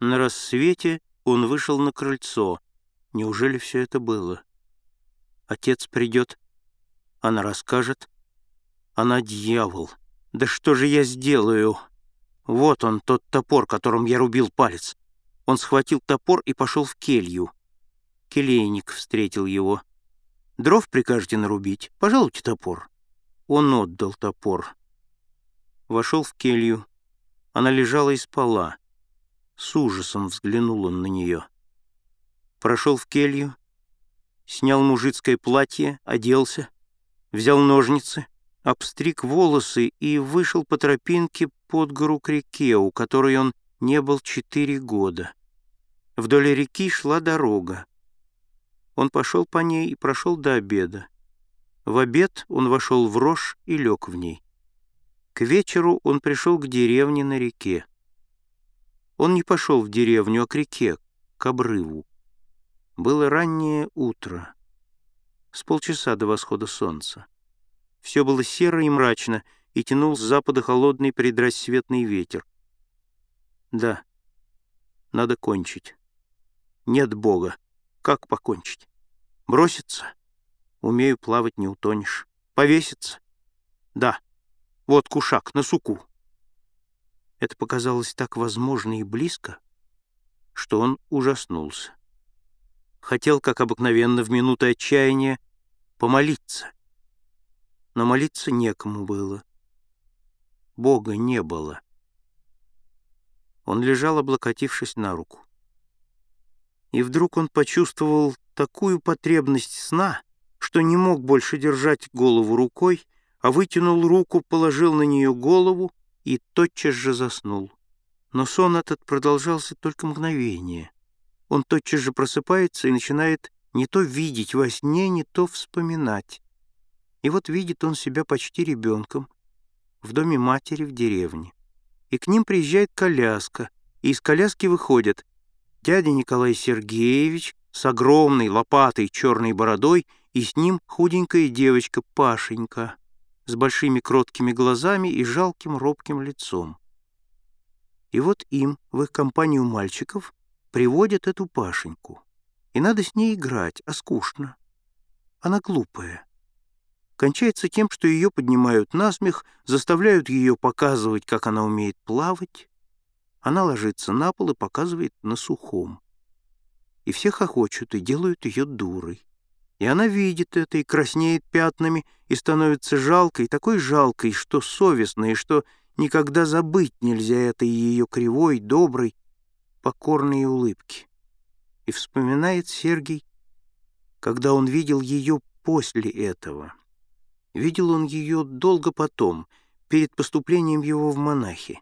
На рассвете он вышел на крыльцо. Неужели все это было? Отец придет, она расскажет. Она дьявол. Да что же я сделаю? Вот он, тот топор, которым я рубил палец. Он схватил топор и пошел в келью. Келейник встретил его. «Дров прикажете нарубить? Пожалуйте топор». Он отдал топор. Вошел в келью. Она лежала и спала. С ужасом взглянул он на нее. Прошел в келью, снял мужицкое платье, оделся, взял ножницы, обстриг волосы и вышел по тропинке под гору к реке, у которой он не был четыре года. Вдоль реки шла дорога. Он пошел по ней и прошел до обеда. В обед он вошел в рожь и лег в ней. К вечеру он пришел к деревне на реке. Он не пошел в деревню, а к реке, к обрыву. Было раннее утро, с полчаса до восхода солнца. Все было серо и мрачно, и тянул с запада холодный предрассветный ветер. Да, надо кончить. Нет Бога. Как покончить? Броситься? Умею плавать, не утонешь. Повеситься? Да. Вот кушак на суку. Это показалось так возможно и близко, что он ужаснулся. Хотел, как обыкновенно, в минуты отчаяния помолиться. Но молиться некому было. Бога не было. Он лежал, облокотившись на руку. И вдруг он почувствовал такую потребность сна, что не мог больше держать голову рукой, а вытянул руку, положил на нее голову и тотчас же заснул. Но сон этот продолжался только мгновение. Он тотчас же просыпается и начинает не то видеть во сне, не то вспоминать. И вот видит он себя почти ребенком в доме матери в деревне. И к ним приезжает коляска, и из коляски выходят дядя Николай Сергеевич с огромной лопатой черной бородой и с ним худенькая девочка Пашенька с большими кроткими глазами и жалким робким лицом. И вот им, в их компанию мальчиков, приводят эту Пашеньку. И надо с ней играть, а скучно. Она глупая. Кончается тем, что ее поднимают на смех, заставляют ее показывать, как она умеет плавать. Она ложится на пол и показывает на сухом. И все хохочут и делают ее дурой. И она видит это и краснеет пятнами, и становится жалкой, такой жалкой, что совестной, что никогда забыть нельзя этой ее кривой, доброй, покорной улыбки. И вспоминает Сергий, когда он видел ее после этого. Видел он ее долго потом, перед поступлением его в монахи.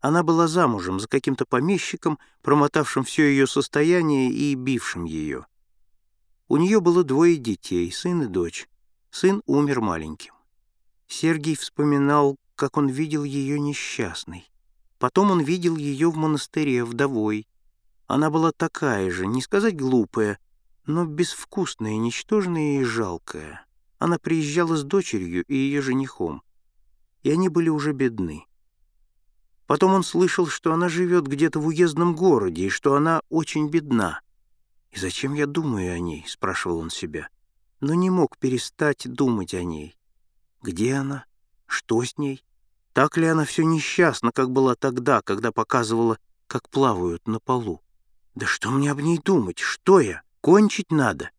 Она была замужем за каким-то помещиком, промотавшим все ее состояние и бившим ее. У нее было двое детей, сын и дочь. Сын умер маленьким. Сергий вспоминал, как он видел ее несчастной. Потом он видел ее в монастыре, вдовой. Она была такая же, не сказать глупая, но безвкусная, ничтожная и жалкая. Она приезжала с дочерью и ее женихом, и они были уже бедны. Потом он слышал, что она живет где-то в уездном городе и что она очень бедна. «И зачем я думаю о ней?» — спрашивал он себя. Но не мог перестать думать о ней. Где она? Что с ней? Так ли она все несчастна, как была тогда, когда показывала, как плавают на полу? Да что мне об ней думать? Что я? Кончить надо.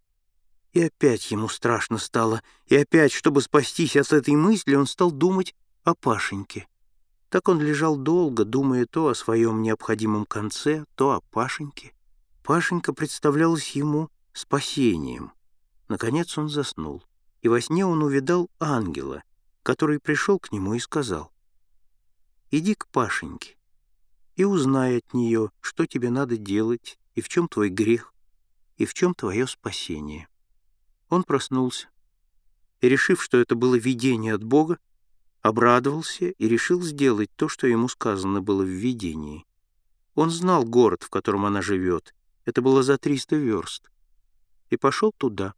И опять ему страшно стало, и опять, чтобы спастись от этой мысли, он стал думать о Пашеньке. Так он лежал долго, думая то о своем необходимом конце, то о Пашеньке. Пашенька представлялась ему спасением. Наконец он заснул, и во сне он увидал ангела, который пришел к нему и сказал, «Иди к Пашеньке и узнай от нее, что тебе надо делать, и в чем твой грех, и в чем твое спасение». Он проснулся, и, решив, что это было видение от Бога, обрадовался и решил сделать то, что ему сказано было в видении. Он знал город, в котором она живет, это было за 300 верст, и пошел туда.